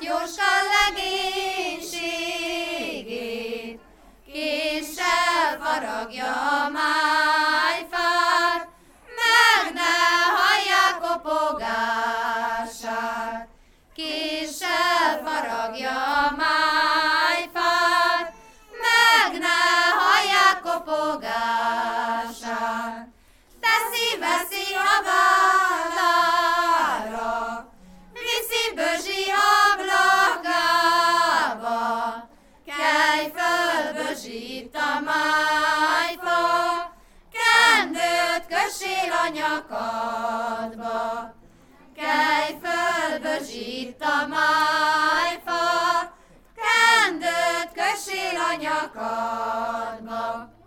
忧伤 rozsit a májfa, kendőt kösél a nyakadba. Kelj föl, bözsit a májfa, kendőt kösél a nyakadba.